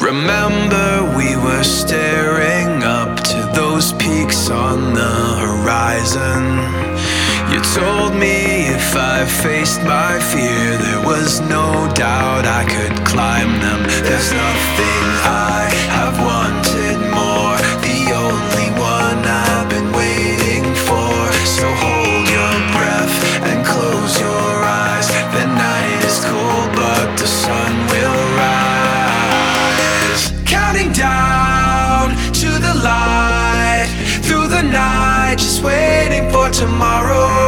Remember, we were staring up to those peaks on the horizon. You told me if I faced my fear, there was no doubt I could climb them. There's nothing I have wanted more, the only one I've been waiting for. So hold your breath and close your eyes. The night is cold, but the sun will. Counting down to the light through the night, just waiting for tomorrow.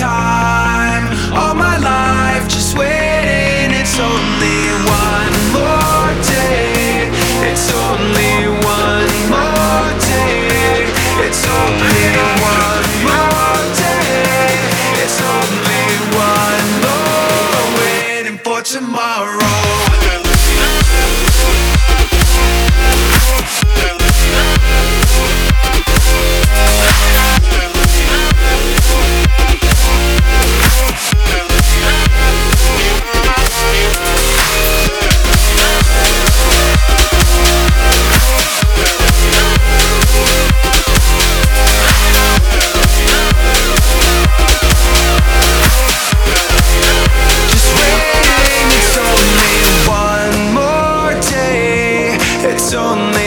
Time. on